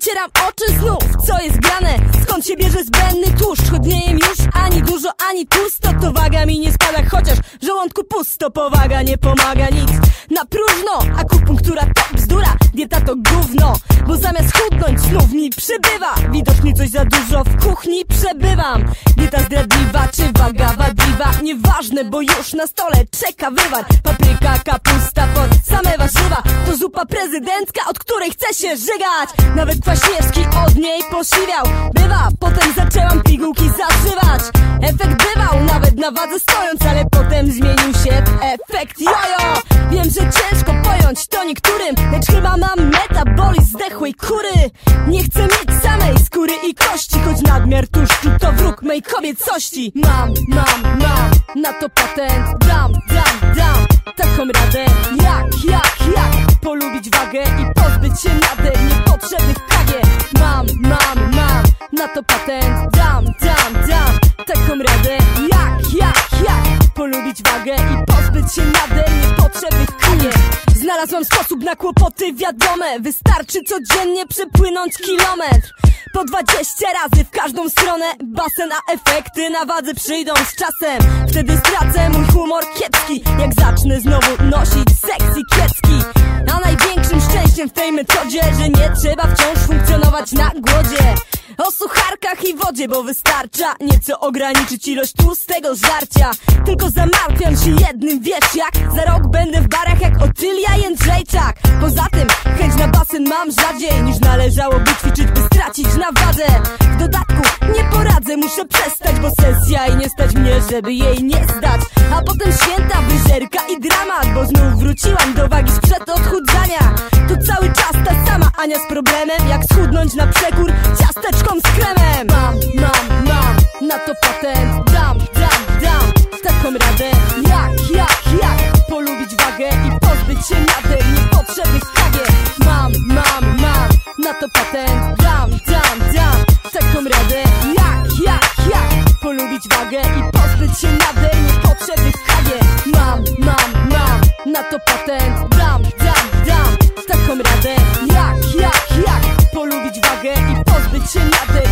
Przecieram oczy znów, co jest grane? Skąd się bierze zbędny tłuszcz? Choć nie jem już ani dużo, ani tłusto To waga mi nie spada, chociaż w żołądku pusto Powaga nie pomaga nic. Na próżno Akupunktura to bzdura, dieta to gówno Bo zamiast chudnąć znów mi przybywa. Widocznie coś za dużo w kuchni przebywam. Dieta zdradliwa czy waga wadliwa? Nieważne, bo już na stole czeka wywar. Papryka, kapusta, pod same warzywa. To zupa prezydencka, od której chce się żygać. Nawet Kwaśniewski od niej posiwiał. Bywa, potem zaczęłam pigułki zażywać. Efekt bywał, nawet na wadze stojąc Ale potem zmienił się efekt jojo. Wiem, że ciężko to niektórym. Lecz chyba mam metaboli zdechłej kury. Nie chcę mieć samej skóry i kości Choć nadmiar tłuszczu to wróg mej kobiecości. Mam, mam, mam. Na to patent. Dam, dam, dam. Taką radę. Jak, jak, jak? Polubić wagę I pozbyć się nader niepotrzebnych kagie Mam, mam, mam. Na to patent. Dam, dam, dam. Taką radę. Jak, jak, jak? Polubić wagę I pozbyć się nader Znalazłam sposób na kłopoty wiadome. Wystarczy codziennie przepłynąć kilometr. Po 20 razy w każdą stronę. Basen, a efekty na wadze przyjdą z czasem. Wtedy stracę mój humor kiepski. Jak zacznę znowu nosić sexy kiecki A największym szczęściem w tej metodzie Że nie trzeba wciąż funkcjonować na głodzie. O sucharkach i wodzie, bo wystarcza Nieco ograniczyć ilość tłustego żarcia Tylko zamartwiam się jednym, wiesz jak? Za rok będę w barach jak Otylia Jędrzejczak Poza tym chęć na basen mam rzadziej Niż należałoby ćwiczyć, by stracić na wadze. W dodatku nie poradzę, muszę przestać Bo sesja i nie stać mnie, żeby jej nie zdać. A potem święta, wyżerka i dramat Bo znów wróciłam do wagi sprzed odchudzania. To cały czas ta sama Ania z problemem Jak schudnąć na przekór ciasteczką z kremem. Mam, mam, mam na to patent to patent Dam, dam, dam taką radę. Jak, jak, jak polubić wagę I pozbyć się nader niepotrzebnych kagie Mam, mam, mam na to patent Dam, dam, dam taką radę. Jak, jak, jak polubić wagę I pozbyć się nader